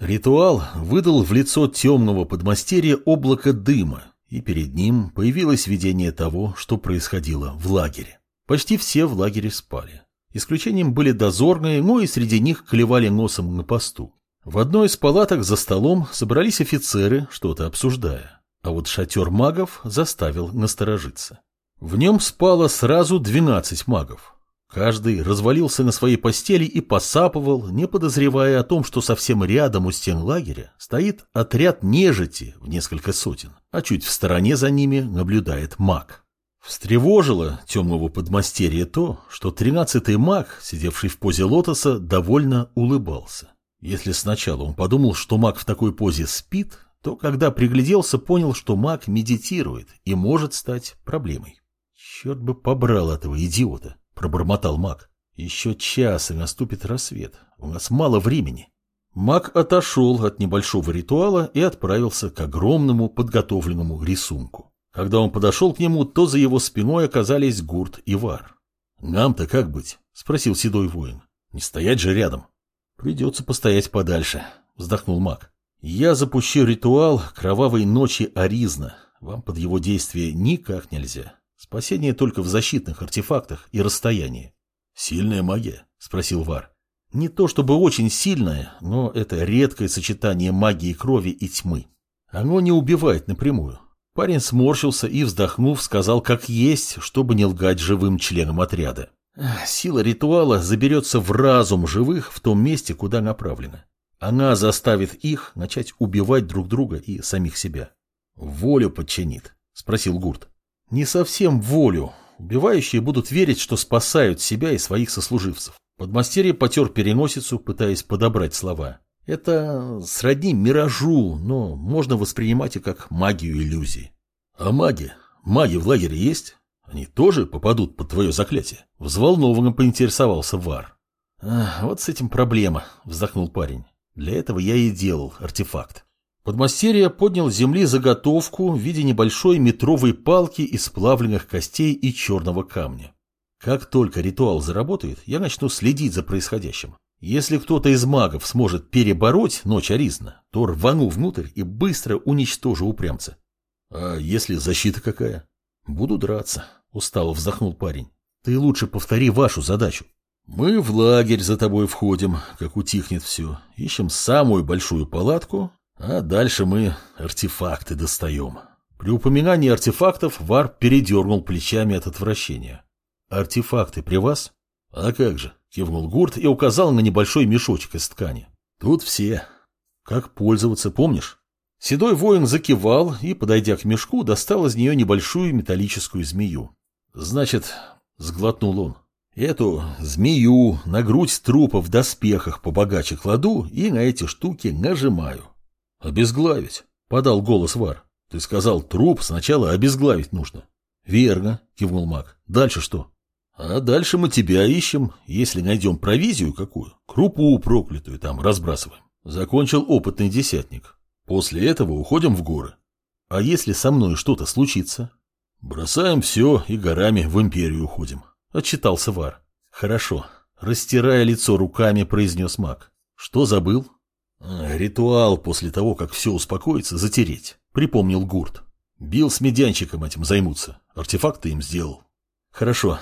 Ритуал выдал в лицо темного подмастерья облако дыма, и перед ним появилось видение того, что происходило в лагере. Почти все в лагере спали. Исключением были дозорные, но и среди них клевали носом на посту. В одной из палаток за столом собрались офицеры, что-то обсуждая. А вот шатер магов заставил насторожиться. В нем спало сразу 12 магов. Каждый развалился на своей постели и посапывал, не подозревая о том, что совсем рядом у стен лагеря стоит отряд нежити в несколько сотен, а чуть в стороне за ними наблюдает маг. Встревожило темного подмастерья то, что тринадцатый маг, сидевший в позе лотоса, довольно улыбался. Если сначала он подумал, что маг в такой позе спит, то когда пригляделся, понял, что маг медитирует и может стать проблемой. Черт бы побрал этого идиота пробормотал маг. Еще час и наступит рассвет. У нас мало времени. Маг отошел от небольшого ритуала и отправился к огромному подготовленному рисунку. Когда он подошел к нему, то за его спиной оказались Гурт и Вар. «Нам-то как быть?» — спросил седой воин. «Не стоять же рядом». «Придется постоять подальше», — вздохнул маг. «Я запущу ритуал кровавой ночи Аризна. Вам под его действие никак нельзя. Спасение только в защитных артефактах и расстоянии. «Сильная магия?» – спросил Вар. «Не то чтобы очень сильная, но это редкое сочетание магии крови и тьмы. Оно не убивает напрямую». Парень сморщился и, вздохнув, сказал как есть, чтобы не лгать живым членам отряда. Сила ритуала заберется в разум живых в том месте, куда направлена. Она заставит их начать убивать друг друга и самих себя. «Волю подчинит?» – спросил Гурт. Не совсем волю. Убивающие будут верить, что спасают себя и своих сослуживцев. Подмастерье потер переносицу, пытаясь подобрать слова. Это сродни миражу, но можно воспринимать и как магию иллюзии. А маги? Маги в лагере есть? Они тоже попадут под твое заклятие? Взволнованно поинтересовался Вар. вот с этим проблема, вздохнул парень. Для этого я и делал артефакт. Подмастерье поднял с земли заготовку в виде небольшой метровой палки из сплавленных костей и черного камня. Как только ритуал заработает, я начну следить за происходящим. Если кто-то из магов сможет перебороть ночь Аризна, то рвану внутрь и быстро уничтожу упрямца. А если защита какая? Буду драться, устало вздохнул парень. Ты лучше повтори вашу задачу. Мы в лагерь за тобой входим, как утихнет все. Ищем самую большую палатку а дальше мы артефакты достаем. При упоминании артефактов Вар передернул плечами от отвращения. «Артефакты при вас?» «А как же?» — кивнул Гурт и указал на небольшой мешочек из ткани. «Тут все. Как пользоваться, помнишь?» Седой воин закивал и, подойдя к мешку, достал из нее небольшую металлическую змею. «Значит, — сглотнул он, — эту змею на грудь трупа в доспехах побогаче кладу и на эти штуки нажимаю. «Обезглавить», — подал голос Вар. «Ты сказал, труп сначала обезглавить нужно». «Верно», — кивнул маг. «Дальше что?» «А дальше мы тебя ищем, если найдем провизию какую, крупу проклятую там разбрасываем». Закончил опытный десятник. После этого уходим в горы. А если со мной что-то случится? Бросаем все и горами в империю уходим. Отчитался Вар. Хорошо. Растирая лицо руками, произнес маг. Что забыл? «Ритуал после того, как все успокоится, затереть», — припомнил Гурт. «Бил с медянчиком этим займутся. Артефакты им сделал». «Хорошо,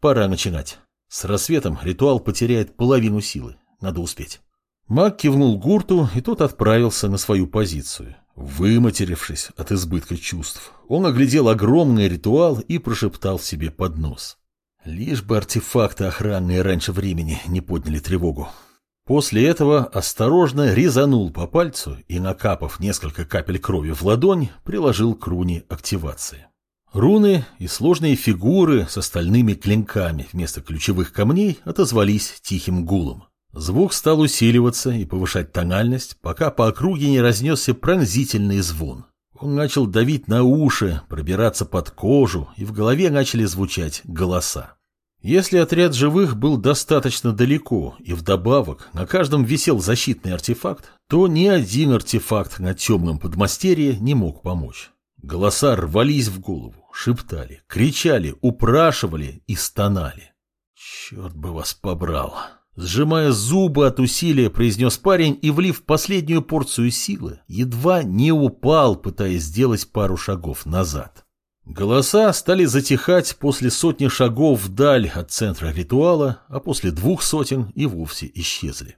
пора начинать. С рассветом ритуал потеряет половину силы. Надо успеть». Маг кивнул Гурту, и тот отправился на свою позицию. Выматерившись от избытка чувств, он оглядел огромный ритуал и прошептал себе под нос. Лишь бы артефакты охранные раньше времени не подняли тревогу. После этого осторожно резанул по пальцу и, накапав несколько капель крови в ладонь, приложил к руне активации. Руны и сложные фигуры с остальными клинками вместо ключевых камней отозвались тихим гулом. Звук стал усиливаться и повышать тональность, пока по округе не разнесся пронзительный звон. Он начал давить на уши, пробираться под кожу, и в голове начали звучать голоса. Если отряд живых был достаточно далеко и вдобавок на каждом висел защитный артефакт, то ни один артефакт на темном подмастерье не мог помочь. Голоса рвались в голову, шептали, кричали, упрашивали и стонали. «Черт бы вас побрал!» Сжимая зубы от усилия, произнес парень и, влив последнюю порцию силы, едва не упал, пытаясь сделать пару шагов назад. Голоса стали затихать после сотни шагов вдаль от центра ритуала, а после двух сотен и вовсе исчезли.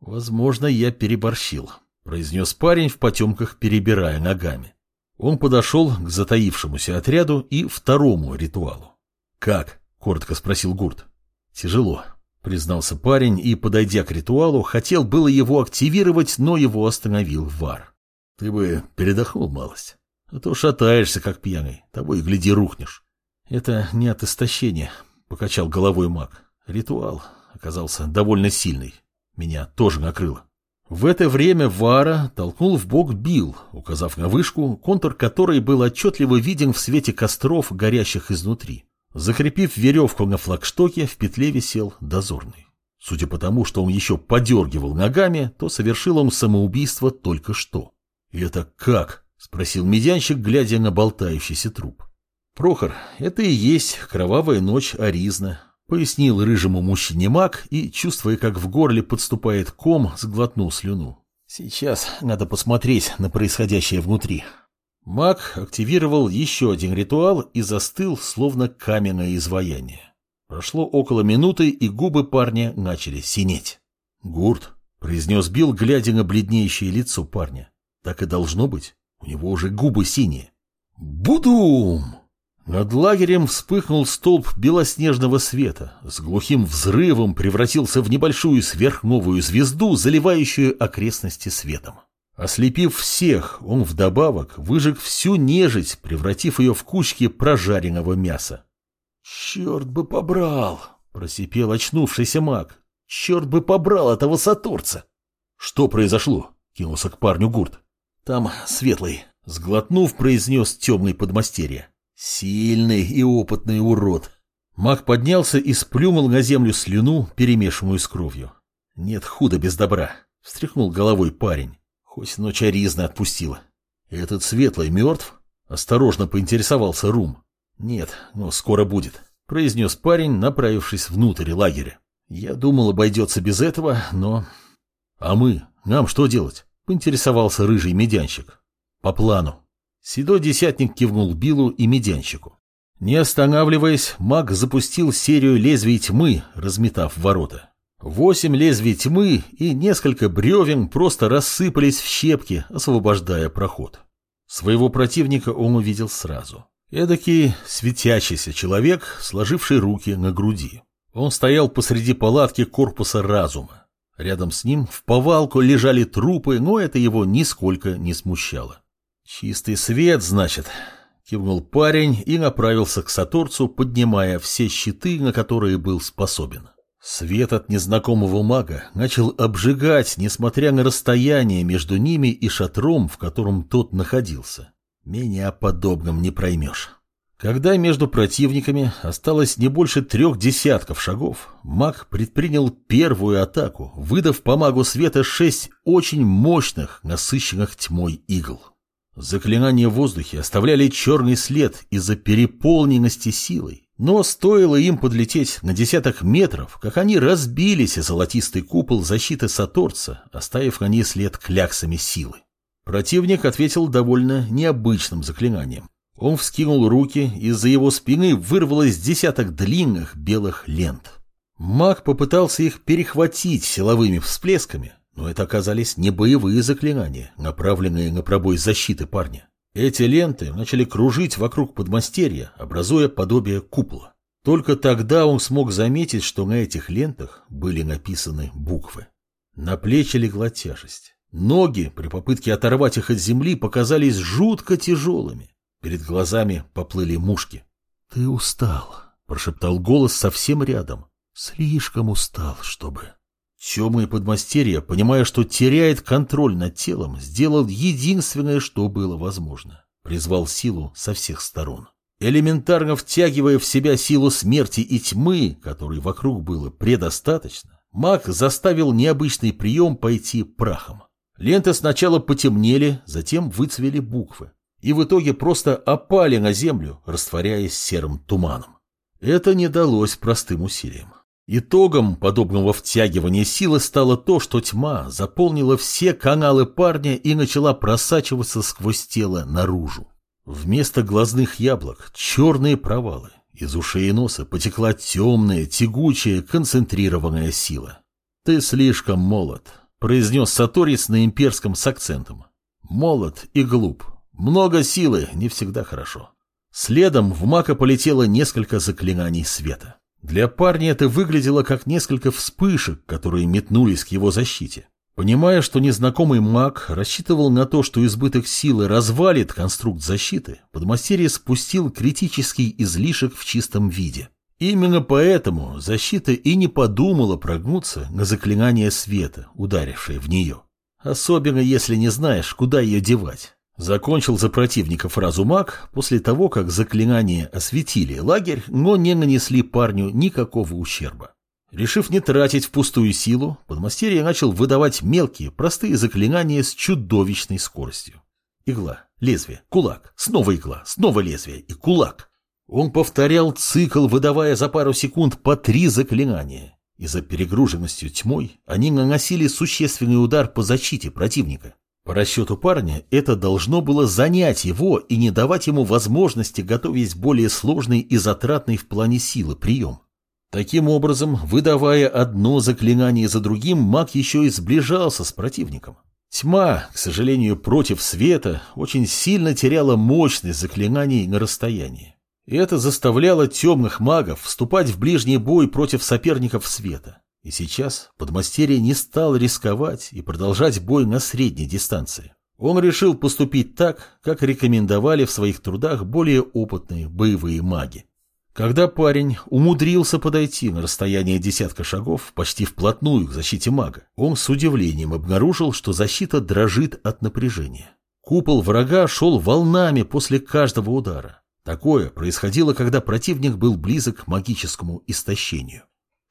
«Возможно, я переборщил», — произнес парень в потемках, перебирая ногами. Он подошел к затаившемуся отряду и второму ритуалу. «Как?» — коротко спросил Гурт. «Тяжело», — признался парень и, подойдя к ритуалу, хотел было его активировать, но его остановил Вар. «Ты бы передохнул малость, а то шатаешься, как пьяный, того и гляди рухнешь». «Это не от истощения», — покачал головой маг. «Ритуал оказался довольно сильный. Меня тоже накрыло». В это время Вара толкнул в бок Бил, указав на вышку, контур которой был отчетливо виден в свете костров, горящих изнутри. Закрепив веревку на флагштоке, в петле висел дозорный. Судя по тому, что он еще подергивал ногами, то совершил он самоубийство только что. «И это как?» — спросил медянщик, глядя на болтающийся труп. «Прохор, это и есть кровавая ночь Аризна», — пояснил рыжему мужчине маг и, чувствуя, как в горле подступает ком, сглотнул слюну. «Сейчас надо посмотреть на происходящее внутри». Маг активировал еще один ритуал и застыл, словно каменное изваяние. Прошло около минуты, и губы парня начали синеть. «Гурт», — произнес Билл, глядя на бледнеющее лицо парня. «Так и должно быть. У него уже губы синие». «Будум!» Над лагерем вспыхнул столб белоснежного света, с глухим взрывом превратился в небольшую сверхновую звезду, заливающую окрестности светом. Ослепив всех, он вдобавок выжег всю нежить, превратив ее в кучки прожаренного мяса. «Черт бы побрал!» — просипел очнувшийся маг. «Черт бы побрал этого сатурца!» «Что произошло?» — кинулся к парню Гурт. «Там светлый», — сглотнув, произнес темный подмастерье. «Сильный и опытный урод». Маг поднялся и сплюнул на землю слюну, перемешанную с кровью. «Нет худа без добра», — встряхнул головой парень. Хоть ночь Аризна отпустила. Этот светлый мертв? Осторожно поинтересовался Рум. Нет, но скоро будет, произнес парень, направившись внутрь лагеря. Я думал, обойдется без этого, но... А мы? Нам что делать? Поинтересовался рыжий медянщик. По плану. Седой десятник кивнул Билу и медянщику. Не останавливаясь, маг запустил серию лезвий тьмы, разметав ворота. Восемь лезвий тьмы и несколько бревен просто рассыпались в щепки, освобождая проход. Своего противника он увидел сразу. Эдакий светящийся человек, сложивший руки на груди. Он стоял посреди палатки корпуса разума. Рядом с ним в повалку лежали трупы, но это его нисколько не смущало. «Чистый свет, значит», — кивнул парень и направился к Саторцу, поднимая все щиты, на которые был способен. Свет от незнакомого мага начал обжигать, несмотря на расстояние между ними и шатром, в котором тот находился. Меня подобным не проймешь. Когда между противниками осталось не больше трех десятков шагов, маг предпринял первую атаку, выдав по магу света шесть очень мощных, насыщенных тьмой игл. Заклинания в воздухе оставляли черный след из-за переполненности силой, но стоило им подлететь на десяток метров, как они разбились о золотистый купол защиты Саторца, оставив на ней след кляксами силы. Противник ответил довольно необычным заклинанием. Он вскинул руки, из-за его спины вырвалось десяток длинных белых лент. Маг попытался их перехватить силовыми всплесками, но это оказались не боевые заклинания, направленные на пробой защиты парня. Эти ленты начали кружить вокруг подмастерья, образуя подобие купола. Только тогда он смог заметить, что на этих лентах были написаны буквы. На плечи легла тяжесть. Ноги при попытке оторвать их от земли показались жутко тяжелыми. Перед глазами поплыли мушки. «Ты устал», — прошептал голос совсем рядом. «Слишком устал, чтобы...» Темное подмастерье, понимая, что теряет контроль над телом, сделал единственное, что было возможно. Призвал силу со всех сторон. Элементарно втягивая в себя силу смерти и тьмы, которой вокруг было предостаточно, маг заставил необычный прием пойти прахом. Ленты сначала потемнели, затем выцвели буквы. И в итоге просто опали на землю, растворяясь серым туманом. Это не далось простым усилием. Итогом подобного втягивания силы стало то, что тьма заполнила все каналы парня и начала просачиваться сквозь тело наружу. Вместо глазных яблок черные провалы. Из ушей и носа потекла темная, тягучая, концентрированная сила. «Ты слишком молод», — произнес Саторис на имперском с акцентом. «Молод и глуп. Много силы не всегда хорошо». Следом в мака полетело несколько заклинаний света. Для парня это выглядело как несколько вспышек, которые метнулись к его защите. Понимая, что незнакомый маг рассчитывал на то, что избыток силы развалит конструкт защиты, подмастерье спустил критический излишек в чистом виде. Именно поэтому защита и не подумала прогнуться на заклинание света, ударившее в нее. Особенно если не знаешь, куда ее девать. Закончил за противника фразу маг после того, как заклинания осветили лагерь, но не нанесли парню никакого ущерба. Решив не тратить впустую силу, подмастерье начал выдавать мелкие, простые заклинания с чудовищной скоростью. Игла, лезвие, кулак, снова игла, снова лезвие и кулак. Он повторял цикл, выдавая за пару секунд по три заклинания. И за перегруженностью тьмой они наносили существенный удар по защите противника. По расчету парня, это должно было занять его и не давать ему возможности готовить более сложный и затратный в плане силы прием. Таким образом, выдавая одно заклинание за другим, маг еще и сближался с противником. Тьма, к сожалению, против света, очень сильно теряла мощность заклинаний на расстоянии. Это заставляло темных магов вступать в ближний бой против соперников света. И сейчас подмастерье не стал рисковать и продолжать бой на средней дистанции. Он решил поступить так, как рекомендовали в своих трудах более опытные боевые маги. Когда парень умудрился подойти на расстояние десятка шагов почти вплотную к защите мага, он с удивлением обнаружил, что защита дрожит от напряжения. Купол врага шел волнами после каждого удара. Такое происходило, когда противник был близок к магическому истощению.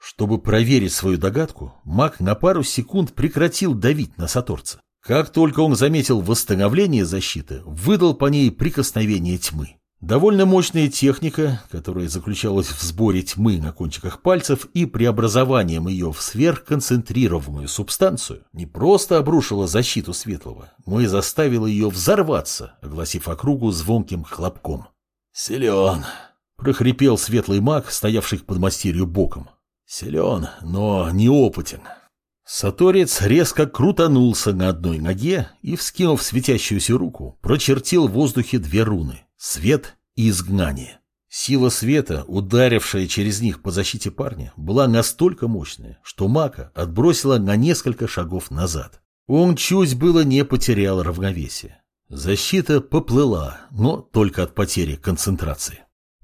Чтобы проверить свою догадку, маг на пару секунд прекратил давить на Саторца. Как только он заметил восстановление защиты, выдал по ней прикосновение тьмы. Довольно мощная техника, которая заключалась в сборе тьмы на кончиках пальцев и преобразованием ее в сверхконцентрированную субстанцию, не просто обрушила защиту Светлого, но и заставила ее взорваться, огласив округу звонким хлопком. «Силен!» — прохрипел светлый маг, стоявший под мастерью боком. Силен, но неопытен. Саторец резко крутанулся на одной ноге и, вскинув светящуюся руку, прочертил в воздухе две руны — свет и изгнание. Сила света, ударившая через них по защите парня, была настолько мощная, что мака отбросила на несколько шагов назад. Он чуть было не потерял равновесие. Защита поплыла, но только от потери концентрации.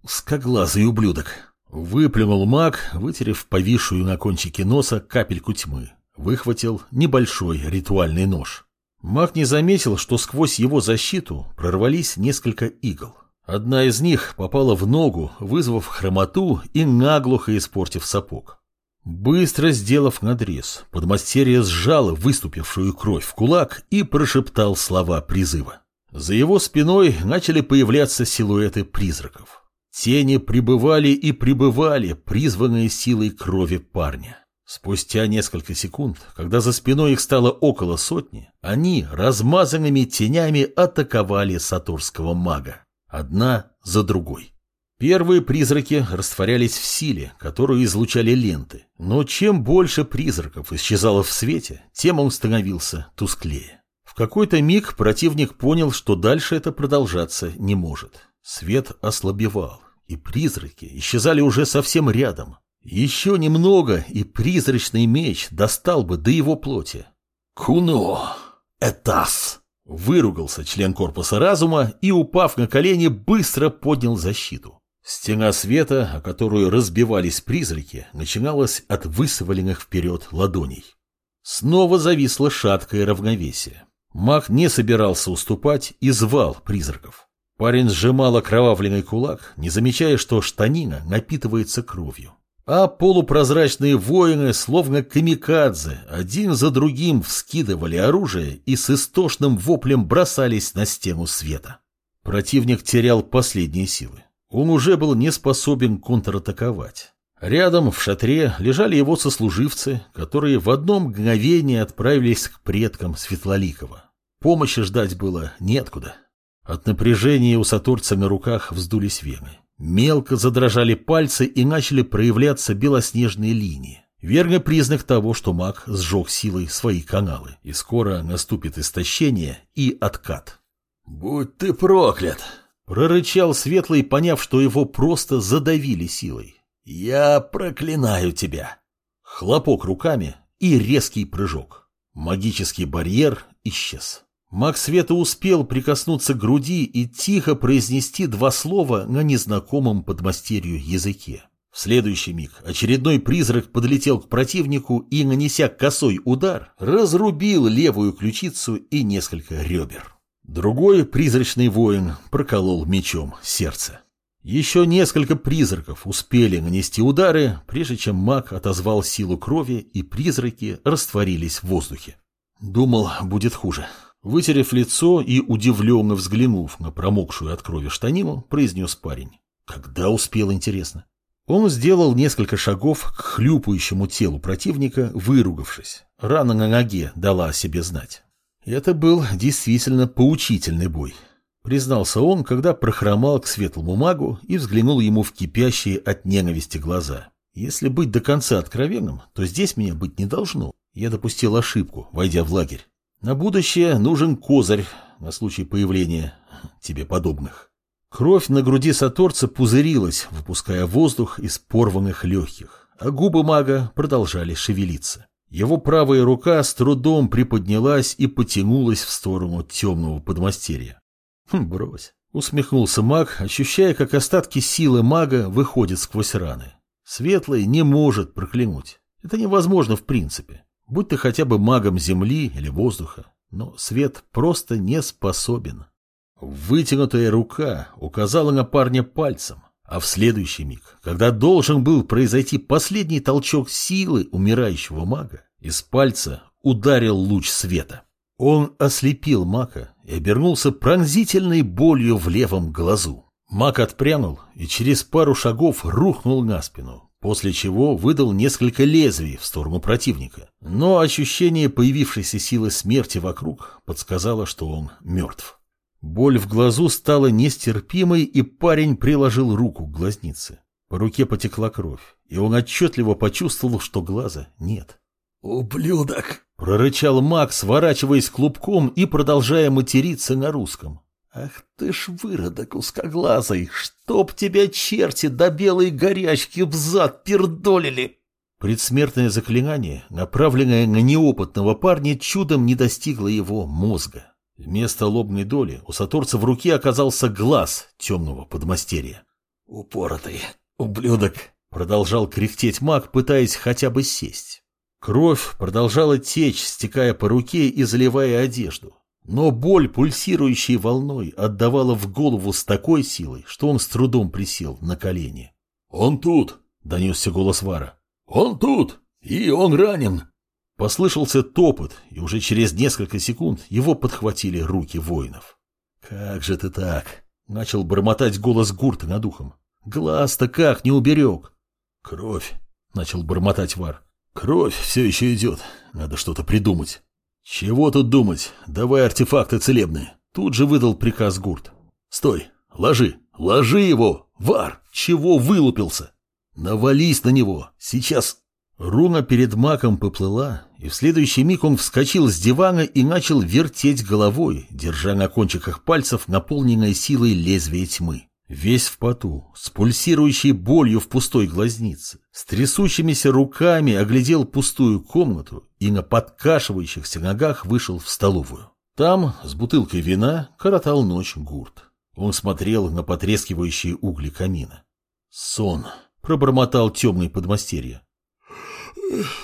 Скоглазый ублюдок. Выплюнул маг, вытерев повисшую на кончике носа капельку тьмы. Выхватил небольшой ритуальный нож. Маг не заметил, что сквозь его защиту прорвались несколько игл. Одна из них попала в ногу, вызвав хромоту и наглухо испортив сапог. Быстро сделав надрез, подмастерье сжало выступившую кровь в кулак и прошептал слова призыва. За его спиной начали появляться силуэты призраков. Тени прибывали и прибывали, призванные силой крови парня. Спустя несколько секунд, когда за спиной их стало около сотни, они размазанными тенями атаковали сатурского мага. Одна за другой. Первые призраки растворялись в силе, которую излучали ленты. Но чем больше призраков исчезало в свете, тем он становился тусклее. В какой-то миг противник понял, что дальше это продолжаться не может. Свет ослабевал, и призраки исчезали уже совсем рядом. Еще немного, и призрачный меч достал бы до его плоти. «Куно! Этас!» Выругался член корпуса разума и, упав на колени, быстро поднял защиту. Стена света, о которую разбивались призраки, начиналась от высволенных вперед ладоней. Снова зависло шаткое равновесие. Маг не собирался уступать и звал призраков. Парень сжимал окровавленный кулак, не замечая, что штанина напитывается кровью. А полупрозрачные воины, словно камикадзе, один за другим вскидывали оружие и с истошным воплем бросались на стену света. Противник терял последние силы. Он уже был не способен контратаковать. Рядом в шатре лежали его сослуживцы, которые в одно мгновение отправились к предкам Светлоликова. Помощи ждать было неоткуда. От напряжения у сатурца на руках вздулись вены. Мелко задрожали пальцы и начали проявляться белоснежные линии. Верный признак того, что маг сжег силой свои каналы, и скоро наступит истощение и откат. «Будь ты проклят!» — прорычал Светлый, поняв, что его просто задавили силой. «Я проклинаю тебя!» Хлопок руками и резкий прыжок. Магический барьер исчез. Маг Света успел прикоснуться к груди и тихо произнести два слова на незнакомом подмастерью языке. В следующий миг очередной призрак подлетел к противнику и, нанеся косой удар, разрубил левую ключицу и несколько ребер. Другой призрачный воин проколол мечом сердце. Еще несколько призраков успели нанести удары, прежде чем маг отозвал силу крови, и призраки растворились в воздухе. Думал, будет хуже. Вытерев лицо и удивленно взглянув на промокшую от крови штанину, произнес парень. Когда успел, интересно. Он сделал несколько шагов к хлюпающему телу противника, выругавшись. Рана на ноге дала о себе знать. Это был действительно поучительный бой. Признался он, когда прохромал к светлому магу и взглянул ему в кипящие от ненависти глаза. Если быть до конца откровенным, то здесь меня быть не должно. Я допустил ошибку, войдя в лагерь. На будущее нужен козырь на случай появления тебе подобных. Кровь на груди Саторца пузырилась, выпуская воздух из порванных легких, а губы мага продолжали шевелиться. Его правая рука с трудом приподнялась и потянулась в сторону темного подмастерья. Хм, брось. Усмехнулся маг, ощущая, как остатки силы мага выходят сквозь раны. Светлый не может проклянуть. Это невозможно в принципе будь ты хотя бы магом земли или воздуха, но свет просто не способен. Вытянутая рука указала на парня пальцем, а в следующий миг, когда должен был произойти последний толчок силы умирающего мага, из пальца ударил луч света. Он ослепил мака и обернулся пронзительной болью в левом глазу. Мак отпрянул и через пару шагов рухнул на спину, после чего выдал несколько лезвий в сторону противника. Но ощущение появившейся силы смерти вокруг подсказало, что он мертв. Боль в глазу стала нестерпимой, и парень приложил руку к глазнице. По руке потекла кровь, и он отчетливо почувствовал, что глаза нет. «Ублюдок!» — прорычал Макс, сворачиваясь клубком и продолжая материться на русском. «Ах ты ж выродок узкоглазый! Чтоб тебя черти до белой горячки в зад пердолили!» Предсмертное заклинание, направленное на неопытного парня, чудом не достигло его мозга. Вместо лобной доли у саторца в руке оказался глаз темного подмастерья. «Упоротый ублюдок!» — продолжал кряхтеть маг, пытаясь хотя бы сесть. Кровь продолжала течь, стекая по руке и заливая одежду. Но боль, пульсирующей волной, отдавала в голову с такой силой, что он с трудом присел на колени. «Он тут!» — донесся голос Вара. «Он тут! И он ранен!» Послышался топот, и уже через несколько секунд его подхватили руки воинов. «Как же ты так?» — начал бормотать голос Гурта над ухом. «Глаз-то как не уберег?» «Кровь!» — начал бормотать Вар. «Кровь все еще идет. Надо что-то придумать». «Чего тут думать? Давай артефакты целебные». Тут же выдал приказ Гурт. «Стой! Ложи! Ложи его! Вар! Чего вылупился? Навались на него! Сейчас...» Руна перед маком поплыла, и в следующий миг он вскочил с дивана и начал вертеть головой, держа на кончиках пальцев наполненное силой лезвие тьмы. Весь в поту, с пульсирующей болью в пустой глазнице, с трясущимися руками оглядел пустую комнату и на подкашивающихся ногах вышел в столовую. Там, с бутылкой вина, коротал ночь гурт. Он смотрел на потрескивающие угли камина. «Сон», — пробормотал темный подмастерье.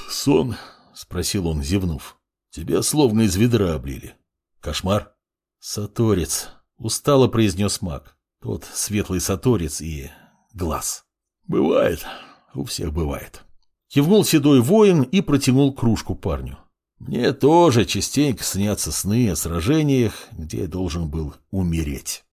«Сон?» — спросил он, зевнув. «Тебя словно из ведра облили. Кошмар?» «Саторец», — устало произнес маг. Тот светлый саторец и глаз. Бывает. У всех бывает. Кивнул седой воин и протянул кружку парню. Мне тоже частенько снятся сны о сражениях, где я должен был умереть.